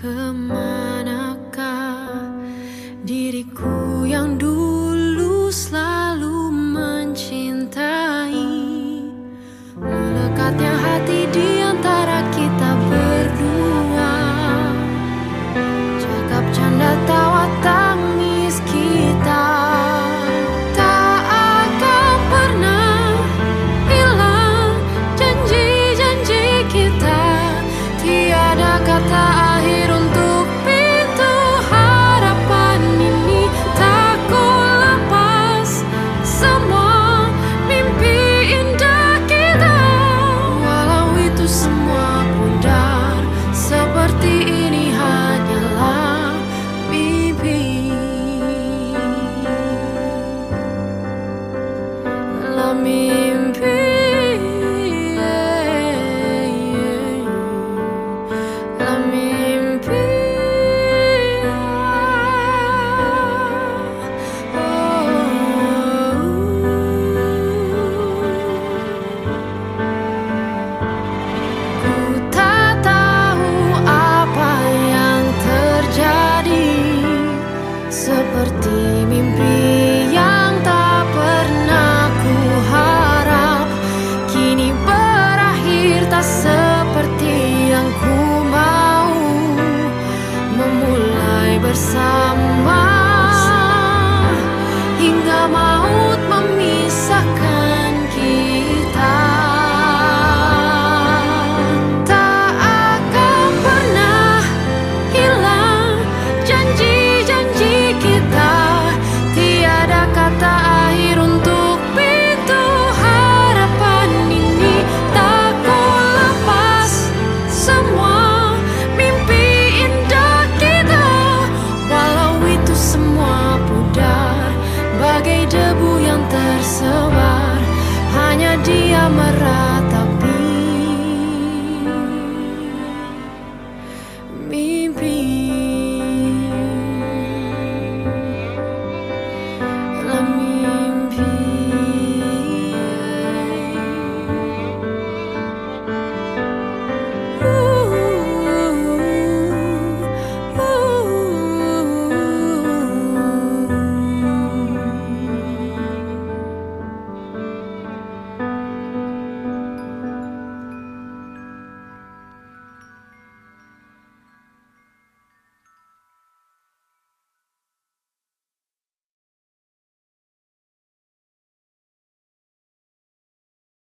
可吗？me.